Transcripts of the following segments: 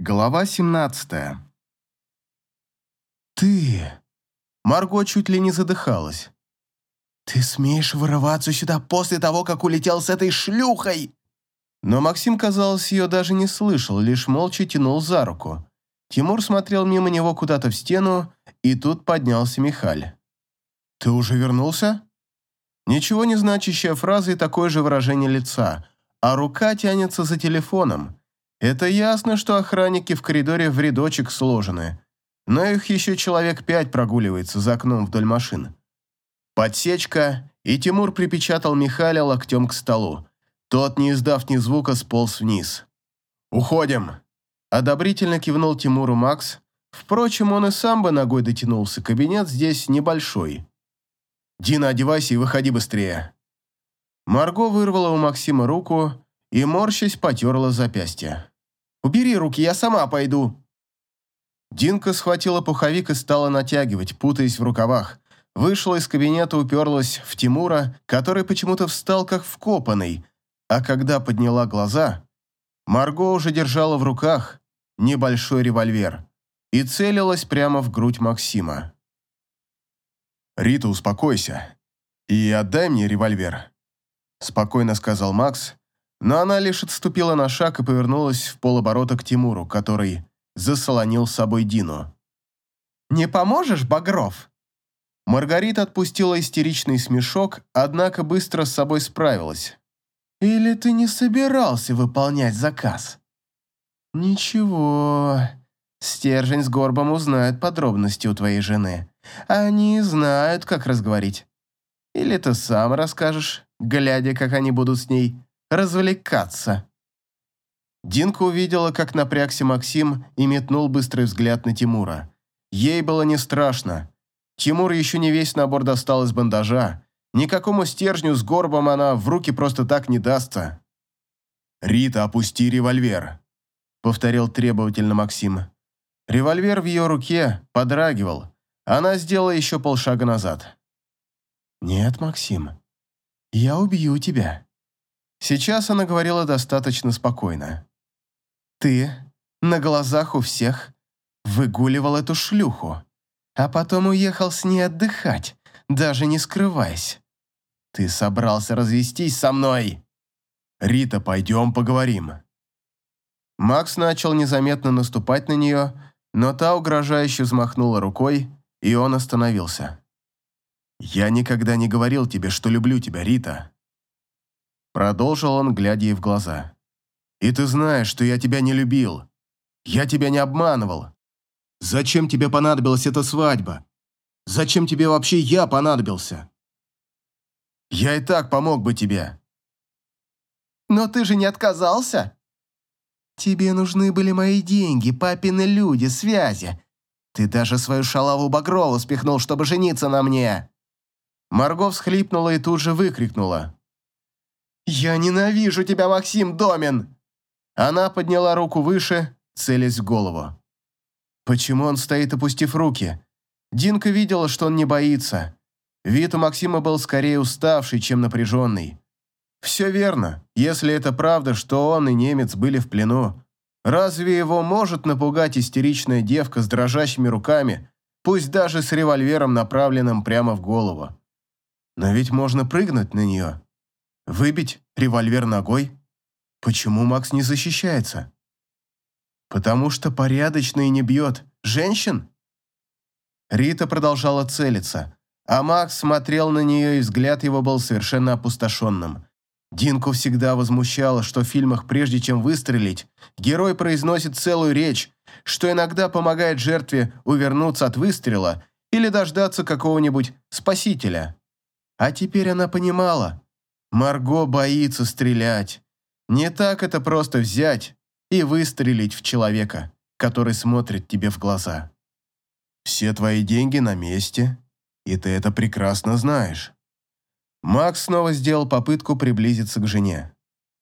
Глава 17 «Ты...» Марго чуть ли не задыхалась. «Ты смеешь вырываться сюда после того, как улетел с этой шлюхой?» Но Максим, казалось, ее даже не слышал, лишь молча тянул за руку. Тимур смотрел мимо него куда-то в стену, и тут поднялся Михаль. «Ты уже вернулся?» Ничего не значащая фраза и такое же выражение лица, а рука тянется за телефоном. Это ясно, что охранники в коридоре в рядочек сложены, но их еще человек пять прогуливается за окном вдоль машин. Подсечка, и Тимур припечатал Михаля локтем к столу. Тот, не издав ни звука, сполз вниз. «Уходим!» Одобрительно кивнул Тимуру Макс. Впрочем, он и сам бы ногой дотянулся, кабинет здесь небольшой. «Дина, одевайся и выходи быстрее!» Марго вырвала у Максима руку и, морщась, потерла запястье. «Убери руки, я сама пойду!» Динка схватила пуховик и стала натягивать, путаясь в рукавах. Вышла из кабинета, уперлась в Тимура, который почему-то встал как вкопанный, а когда подняла глаза, Марго уже держала в руках небольшой револьвер и целилась прямо в грудь Максима. «Рита, успокойся и отдай мне револьвер», – спокойно сказал Макс, но она лишь отступила на шаг и повернулась в полоборота к Тимуру, который засолонил с собой Дину. «Не поможешь, Багров?» Маргарита отпустила истеричный смешок, однако быстро с собой справилась. «Или ты не собирался выполнять заказ?» «Ничего, стержень с горбом узнает подробности у твоей жены. Они знают, как разговорить. Или ты сам расскажешь, глядя, как они будут с ней развлекаться». Динка увидела, как напрягся Максим и метнул быстрый взгляд на Тимура. Ей было не страшно. Тимур еще не весь набор достал из бандажа. Никакому стержню с горбом она в руки просто так не дастся. «Рита, опусти револьвер», — повторил требовательно Максим. Револьвер в ее руке подрагивал. Она сделала еще полшага назад. «Нет, Максим, я убью тебя». Сейчас она говорила достаточно спокойно. Ты на глазах у всех выгуливал эту шлюху, а потом уехал с ней отдыхать, даже не скрываясь. Ты собрался развестись со мной. Рита, пойдем поговорим. Макс начал незаметно наступать на нее, но та угрожающе взмахнула рукой, и он остановился. «Я никогда не говорил тебе, что люблю тебя, Рита». Продолжил он, глядя ей в глаза. И ты знаешь, что я тебя не любил. Я тебя не обманывал. Зачем тебе понадобилась эта свадьба? Зачем тебе вообще я понадобился? Я и так помог бы тебе. Но ты же не отказался? Тебе нужны были мои деньги, папины люди, связи. Ты даже свою шалаву Багрову спихнул, чтобы жениться на мне. Марго всхлипнула и тут же выкрикнула. «Я ненавижу тебя, Максим Домин!» Она подняла руку выше, целясь в голову. Почему он стоит, опустив руки? Динка видела, что он не боится. Вид у Максима был скорее уставший, чем напряженный. Все верно, если это правда, что он и немец были в плену. Разве его может напугать истеричная девка с дрожащими руками, пусть даже с револьвером, направленным прямо в голову? Но ведь можно прыгнуть на нее. Выбить револьвер ногой? Почему Макс не защищается? Потому что порядочно и не бьет. Женщин? Рита продолжала целиться, а Макс смотрел на нее, и взгляд его был совершенно опустошенным. Динку всегда возмущало, что в фильмах, прежде чем выстрелить, герой произносит целую речь, что иногда помогает жертве увернуться от выстрела или дождаться какого-нибудь спасителя. А теперь она понимала. Марго боится стрелять. Не так это просто взять и выстрелить в человека, который смотрит тебе в глаза. Все твои деньги на месте, и ты это прекрасно знаешь. Макс снова сделал попытку приблизиться к жене.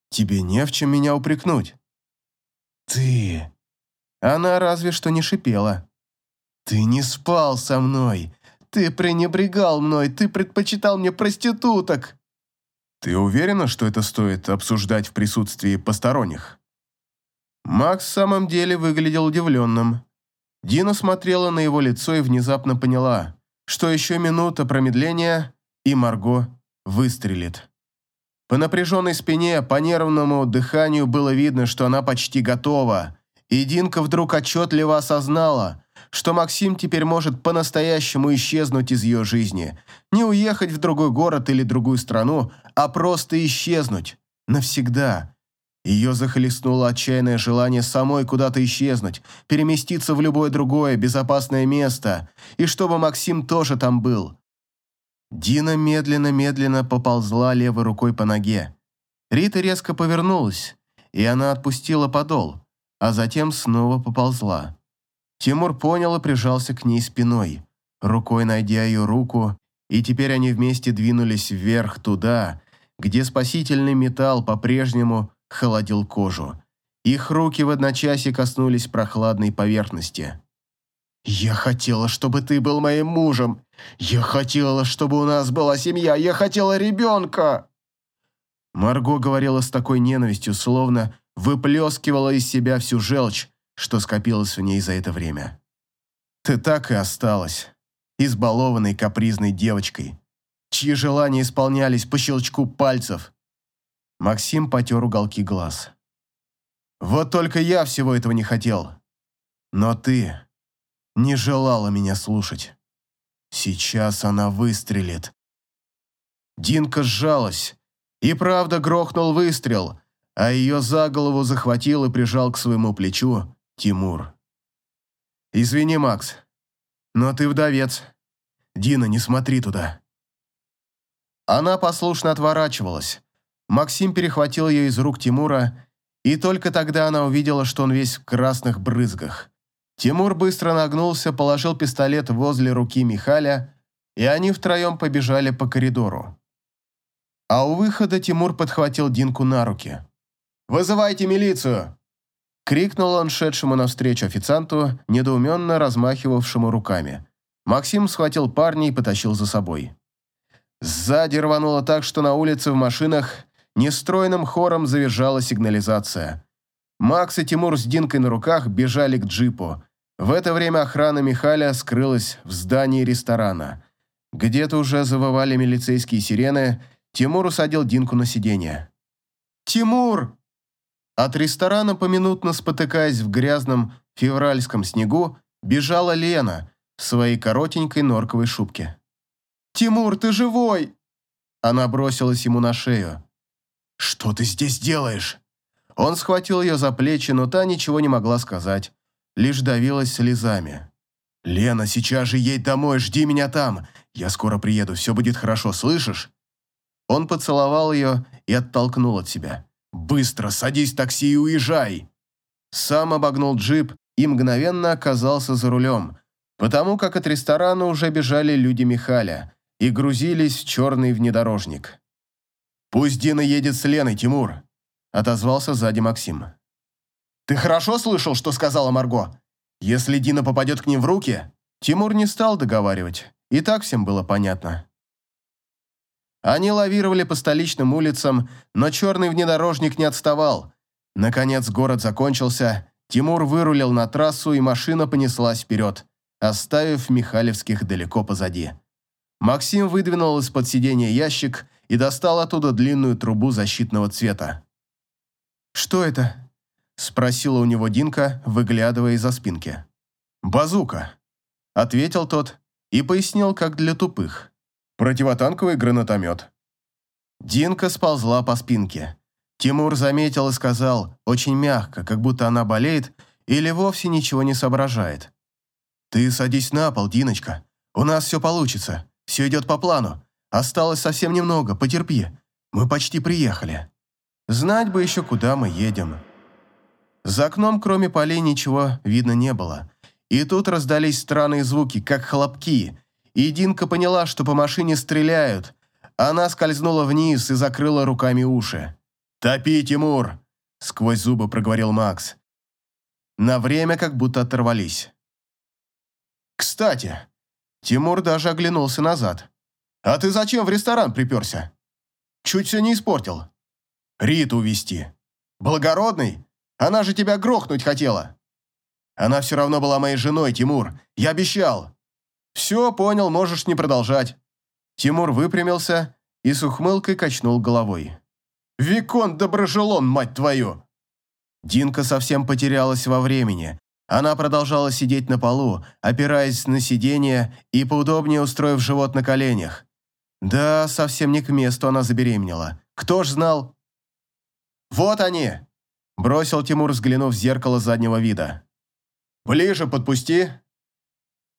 Тебе не в чем меня упрекнуть. Ты... Она разве что не шипела. Ты не спал со мной. Ты пренебрегал мной. Ты предпочитал мне проституток. Ты уверена, что это стоит обсуждать в присутствии посторонних? Макс в самом деле выглядел удивленным. Дина смотрела на его лицо и внезапно поняла, что еще минута промедления, и Марго выстрелит. По напряженной спине, по нервному дыханию было видно, что она почти готова, и Динка вдруг отчетливо осознала, что Максим теперь может по-настоящему исчезнуть из ее жизни, не уехать в другой город или другую страну, а просто исчезнуть. Навсегда. Ее захлестнуло отчаянное желание самой куда-то исчезнуть, переместиться в любое другое безопасное место, и чтобы Максим тоже там был. Дина медленно-медленно поползла левой рукой по ноге. Рита резко повернулась, и она отпустила подол, а затем снова поползла. Тимур понял и прижался к ней спиной, рукой найдя ее руку, и теперь они вместе двинулись вверх туда, где спасительный металл по-прежнему холодил кожу. Их руки в одночасье коснулись прохладной поверхности. «Я хотела, чтобы ты был моим мужем. Я хотела, чтобы у нас была семья. Я хотела ребенка!» Марго говорила с такой ненавистью, словно выплескивала из себя всю желчь, что скопилось в ней за это время. «Ты так и осталась, избалованной капризной девочкой, чьи желания исполнялись по щелчку пальцев, Максим потер уголки глаз. «Вот только я всего этого не хотел. Но ты не желала меня слушать. Сейчас она выстрелит». Динка сжалась, и правда грохнул выстрел, а ее за голову захватил и прижал к своему плечу Тимур. «Извини, Макс, но ты вдовец. Дина, не смотри туда». Она послушно отворачивалась, Максим перехватил ее из рук Тимура, и только тогда она увидела, что он весь в красных брызгах. Тимур быстро нагнулся, положил пистолет возле руки Михаля, и они втроем побежали по коридору. А у выхода Тимур подхватил Динку на руки. «Вызывайте милицию!» Крикнул он шедшему навстречу официанту, недоуменно размахивавшему руками. Максим схватил парня и потащил за собой. Сзади рвануло так, что на улице в машинах Нестройным хором завизжала сигнализация. Макс и Тимур с Динкой на руках бежали к джипу. В это время охрана Михаля скрылась в здании ресторана. Где-то уже завывали милицейские сирены, Тимур усадил Динку на сиденье. «Тимур!» От ресторана, поминутно спотыкаясь в грязном февральском снегу, бежала Лена в своей коротенькой норковой шубке. «Тимур, ты живой!» Она бросилась ему на шею. «Что ты здесь делаешь?» Он схватил ее за плечи, но та ничего не могла сказать, лишь давилась слезами. «Лена, сейчас же едь домой, жди меня там. Я скоро приеду, все будет хорошо, слышишь?» Он поцеловал ее и оттолкнул от себя. «Быстро садись в такси и уезжай!» Сам обогнул джип и мгновенно оказался за рулем, потому как от ресторана уже бежали люди Михаля и грузились в черный внедорожник. «Пусть Дина едет с Леной, Тимур», – отозвался сзади Максим. «Ты хорошо слышал, что сказала Марго? Если Дина попадет к ним в руки...» Тимур не стал договаривать, и так всем было понятно. Они лавировали по столичным улицам, но черный внедорожник не отставал. Наконец город закончился, Тимур вырулил на трассу, и машина понеслась вперед, оставив Михалевских далеко позади. Максим выдвинул из-под сиденья ящик и достал оттуда длинную трубу защитного цвета. «Что это?» – спросила у него Динка, выглядывая из-за спинки. «Базука», – ответил тот и пояснил, как для тупых. «Противотанковый гранатомет». Динка сползла по спинке. Тимур заметил и сказал, очень мягко, как будто она болеет или вовсе ничего не соображает. «Ты садись на пол, Диночка. У нас все получится. Все идет по плану. Осталось совсем немного, потерпи. Мы почти приехали. Знать бы еще, куда мы едем. За окном, кроме полей, ничего видно не было. И тут раздались странные звуки, как хлопки. И Динка поняла, что по машине стреляют. Она скользнула вниз и закрыла руками уши. «Топи, Тимур!» – сквозь зубы проговорил Макс. На время как будто оторвались. «Кстати!» Тимур даже оглянулся назад. «А ты зачем в ресторан приперся? Чуть все не испортил. Риту увести. Благородный? Она же тебя грохнуть хотела!» «Она все равно была моей женой, Тимур. Я обещал!» «Все, понял, можешь не продолжать». Тимур выпрямился и с ухмылкой качнул головой. «Викон Доброжелон, мать твою!» Динка совсем потерялась во времени. Она продолжала сидеть на полу, опираясь на сиденье и поудобнее устроив живот на коленях. Да, совсем не к месту она забеременела. Кто ж знал? «Вот они!» – бросил Тимур, взглянув в зеркало заднего вида. «Ближе подпусти!»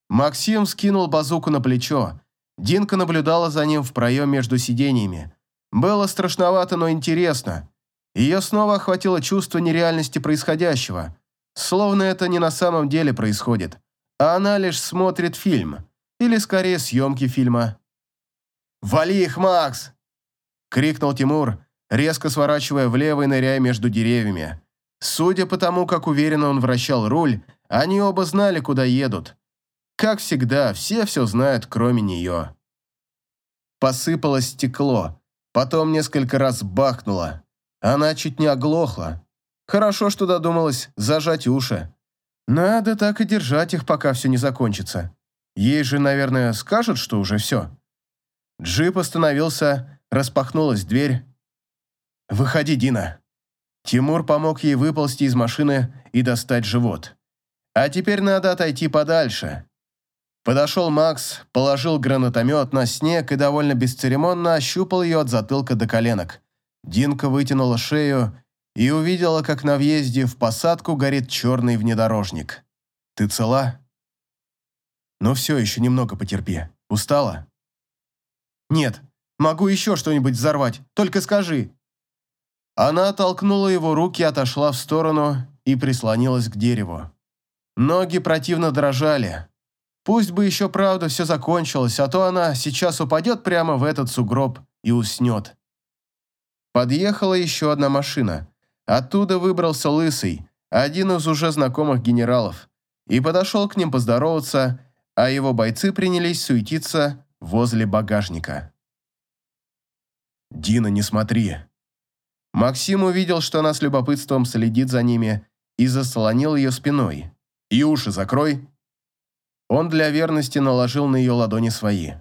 Максим скинул базуку на плечо. Динка наблюдала за ним в проем между сиденьями. Было страшновато, но интересно. Ее снова охватило чувство нереальности происходящего. Словно это не на самом деле происходит, а она лишь смотрит фильм. Или скорее съемки фильма. «Вали их, Макс!» — крикнул Тимур, резко сворачивая влево и ныряя между деревьями. Судя по тому, как уверенно он вращал руль, они оба знали, куда едут. Как всегда, все все знают, кроме нее. Посыпалось стекло, потом несколько раз бахнуло. Она чуть не оглохла. Хорошо, что додумалась зажать уши. Надо так и держать их, пока все не закончится. Ей же, наверное, скажут, что уже все. Джип остановился, распахнулась дверь. «Выходи, Дина». Тимур помог ей выползти из машины и достать живот. А теперь надо отойти подальше. Подошел Макс, положил гранатомет на снег и довольно бесцеремонно ощупал ее от затылка до коленок. Динка вытянула шею и увидела, как на въезде в посадку горит черный внедорожник. «Ты цела?» «Ну все, еще немного потерпи. Устала?» «Нет, могу еще что-нибудь взорвать, только скажи». Она толкнула его руки, отошла в сторону и прислонилась к дереву. Ноги противно дрожали. Пусть бы еще правда все закончилось, а то она сейчас упадет прямо в этот сугроб и уснет. Подъехала еще одна машина. Оттуда выбрался Лысый, один из уже знакомых генералов, и подошел к ним поздороваться, а его бойцы принялись суетиться возле багажника. «Дина, не смотри!» Максим увидел, что она с любопытством следит за ними, и заслонил ее спиной. «И уши закрой!» Он для верности наложил на ее ладони свои.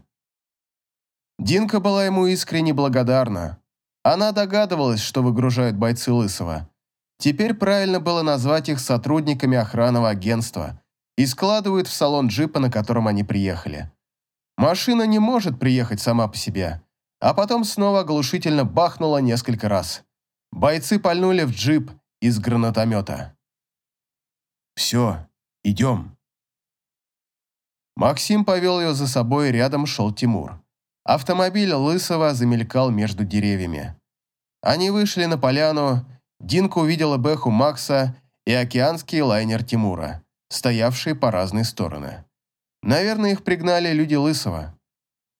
Динка была ему искренне благодарна. Она догадывалась, что выгружают бойцы Лысого. Теперь правильно было назвать их сотрудниками охранного агентства и складывают в салон джипа, на котором они приехали. Машина не может приехать сама по себе. А потом снова оглушительно бахнула несколько раз. Бойцы пальнули в джип из гранатомета. «Все, идем», Максим повел ее за собой, рядом шел Тимур. Автомобиль Лысого замелькал между деревьями. Они вышли на поляну, Динка увидела Бэху Макса и океанский лайнер Тимура, стоявшие по разные стороны. Наверное, их пригнали люди Лысого.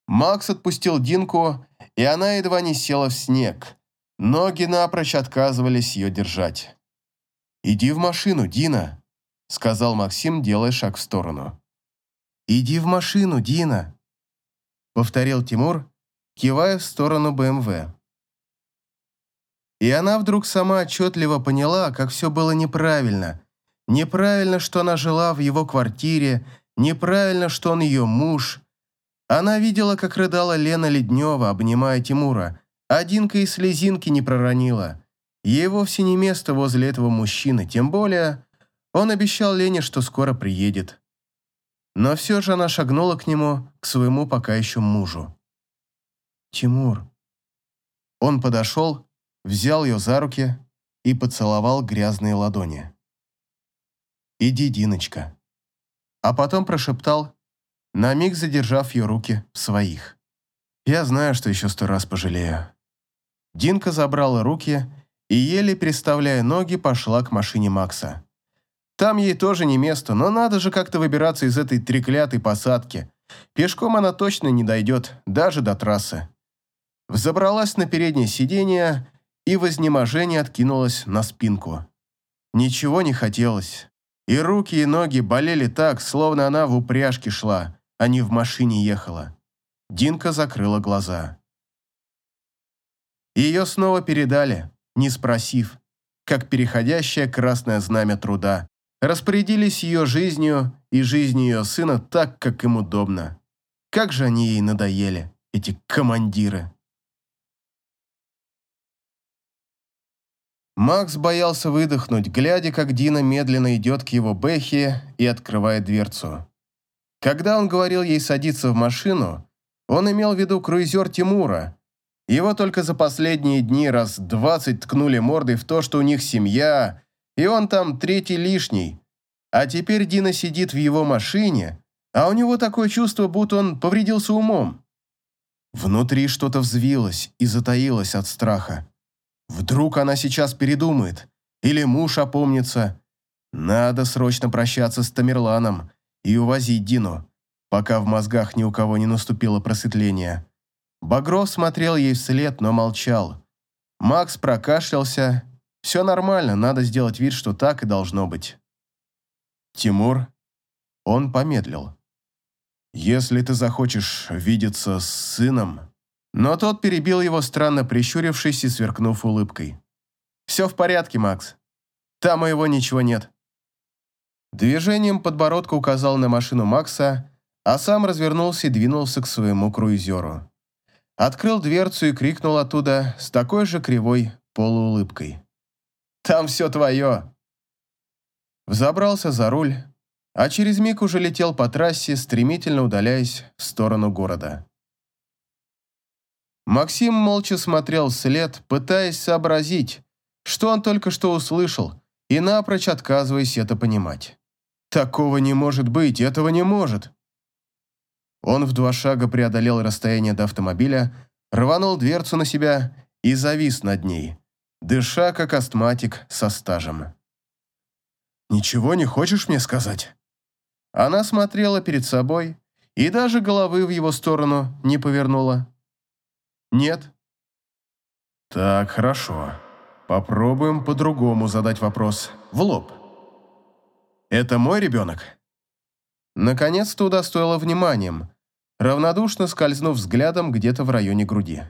Макс отпустил Динку, и она едва не села в снег. Ноги напрочь отказывались ее держать. «Иди в машину, Дина», — сказал Максим, делая шаг в сторону. «Иди в машину, Дина», — повторил Тимур, кивая в сторону БМВ. И она вдруг сама отчетливо поняла, как все было неправильно. Неправильно, что она жила в его квартире, неправильно, что он ее муж. Она видела, как рыдала Лена Леднева, обнимая Тимура, а Динка и слезинки не проронила. Ей вовсе не место возле этого мужчины, тем более он обещал Лене, что скоро приедет. Но все же она шагнула к нему, к своему пока еще мужу. «Тимур». Он подошел, взял ее за руки и поцеловал грязные ладони. «Иди, Диночка». А потом прошептал, на миг задержав ее руки в своих. «Я знаю, что еще сто раз пожалею». Динка забрала руки и, еле переставляя ноги, пошла к машине Макса. Там ей тоже не место, но надо же как-то выбираться из этой треклятой посадки. Пешком она точно не дойдет, даже до трассы. Взобралась на переднее сиденье и в изнеможении откинулась на спинку. Ничего не хотелось. И руки, и ноги болели так, словно она в упряжке шла, а не в машине ехала. Динка закрыла глаза. Ее снова передали, не спросив. как переходящее красное знамя труда, распорядились ее жизнью и жизнью ее сына так, как им удобно. Как же они ей надоели, эти командиры. Макс боялся выдохнуть, глядя, как Дина медленно идет к его бэхе и открывает дверцу. Когда он говорил ей садиться в машину, он имел в виду круизер Тимура. Его только за последние дни раз двадцать ткнули мордой в то, что у них семья, и он там третий лишний. А теперь Дина сидит в его машине, а у него такое чувство, будто он повредился умом. Внутри что-то взвилось и затаилось от страха. Вдруг она сейчас передумает, или муж опомнится. Надо срочно прощаться с Тамерланом и увозить Дину, пока в мозгах ни у кого не наступило просветление. Багров смотрел ей вслед, но молчал. Макс прокашлялся. Все нормально, надо сделать вид, что так и должно быть. Тимур, он помедлил. «Если ты захочешь видеться с сыном...» Но тот перебил его, странно прищурившись и сверкнув улыбкой. «Все в порядке, Макс. Там моего ничего нет». Движением подбородка указал на машину Макса, а сам развернулся и двинулся к своему круизеру. Открыл дверцу и крикнул оттуда с такой же кривой полуулыбкой. «Там все твое!» Взобрался за руль, а через миг уже летел по трассе, стремительно удаляясь в сторону города. Максим молча смотрел вслед, пытаясь сообразить, что он только что услышал, и напрочь отказываясь это понимать. Такого не может быть, этого не может. Он в два шага преодолел расстояние до автомобиля, рванул дверцу на себя и завис над ней, дыша как астматик со стажем. «Ничего не хочешь мне сказать?» Она смотрела перед собой и даже головы в его сторону не повернула. Нет? Так, хорошо. Попробуем по-другому задать вопрос. В лоб. Это мой ребенок? Наконец-то удостоила вниманием, равнодушно скользнув взглядом где-то в районе груди.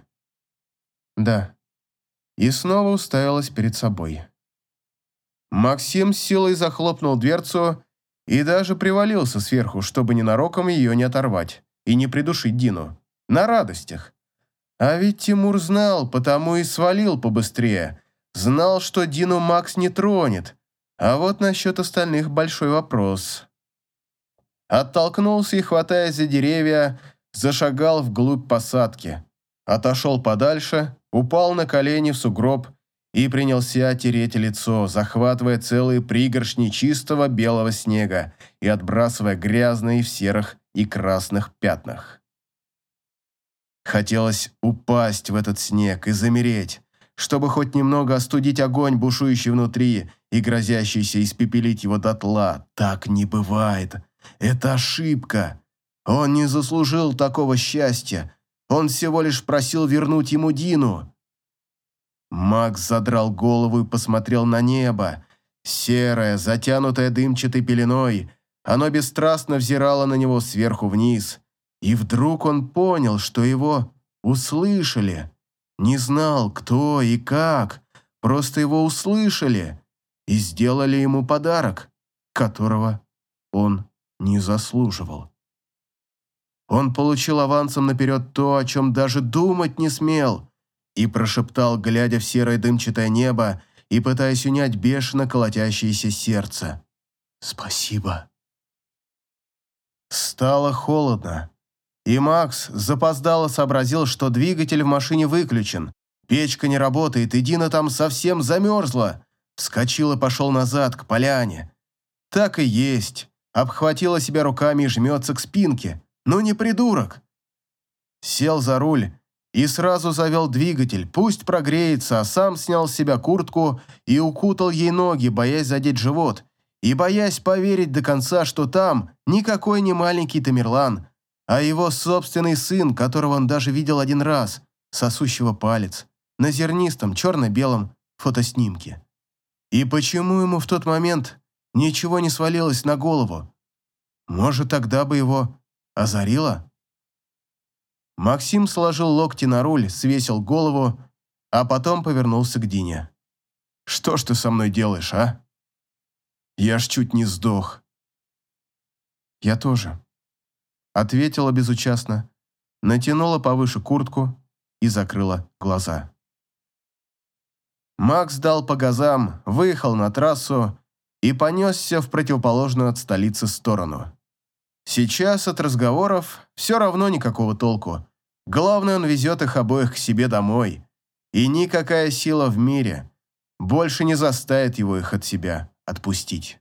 Да. И снова уставилась перед собой. Максим с силой захлопнул дверцу и даже привалился сверху, чтобы ненароком ее не оторвать и не придушить Дину. На радостях. А ведь Тимур знал, потому и свалил побыстрее. Знал, что Дину Макс не тронет. А вот насчет остальных большой вопрос. Оттолкнулся и, хватаясь за деревья, зашагал вглубь посадки. Отошел подальше, упал на колени в сугроб и принялся тереть лицо, захватывая целые пригоршни чистого белого снега и отбрасывая грязные в серых и красных пятнах. Хотелось упасть в этот снег и замереть, чтобы хоть немного остудить огонь, бушующий внутри и грозящийся испепелить его дотла. Так не бывает. Это ошибка. Он не заслужил такого счастья. Он всего лишь просил вернуть ему Дину. Макс задрал голову и посмотрел на небо. Серое, затянутое дымчатой пеленой, оно бесстрастно взирало на него сверху вниз – и вдруг он понял, что его услышали. Не знал, кто и как, просто его услышали и сделали ему подарок, которого он не заслуживал. Он получил авансом наперед то, о чем даже думать не смел, и прошептал, глядя в серое дымчатое небо и пытаясь унять бешено колотящееся сердце. «Спасибо». Стало холодно. И Макс запоздало сообразил, что двигатель в машине выключен. Печка не работает, и Дина там совсем замерзла. Вскочил и пошел назад, к поляне. Так и есть. Обхватила себя руками и жмется к спинке. Ну не придурок. Сел за руль и сразу завел двигатель. Пусть прогреется, а сам снял с себя куртку и укутал ей ноги, боясь задеть живот. И боясь поверить до конца, что там никакой не маленький Тамерлан, а его собственный сын, которого он даже видел один раз, сосущего палец, на зернистом черно-белом фотоснимке. И почему ему в тот момент ничего не свалилось на голову? Может, тогда бы его озарило? Максим сложил локти на руль, свесил голову, а потом повернулся к Дине. Что ж ты со мной делаешь, а? Я ж чуть не сдох. Я тоже. Ответила безучастно, натянула повыше куртку и закрыла глаза. Макс дал по газам, выехал на трассу и понесся в противоположную от столицы сторону. Сейчас от разговоров все равно никакого толку. Главное, он везет их обоих к себе домой. И никакая сила в мире больше не заставит его их от себя отпустить.